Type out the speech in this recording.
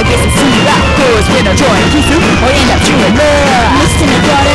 gonna get to see that door's gonna join Kisu, or end up chewing. More Listen to God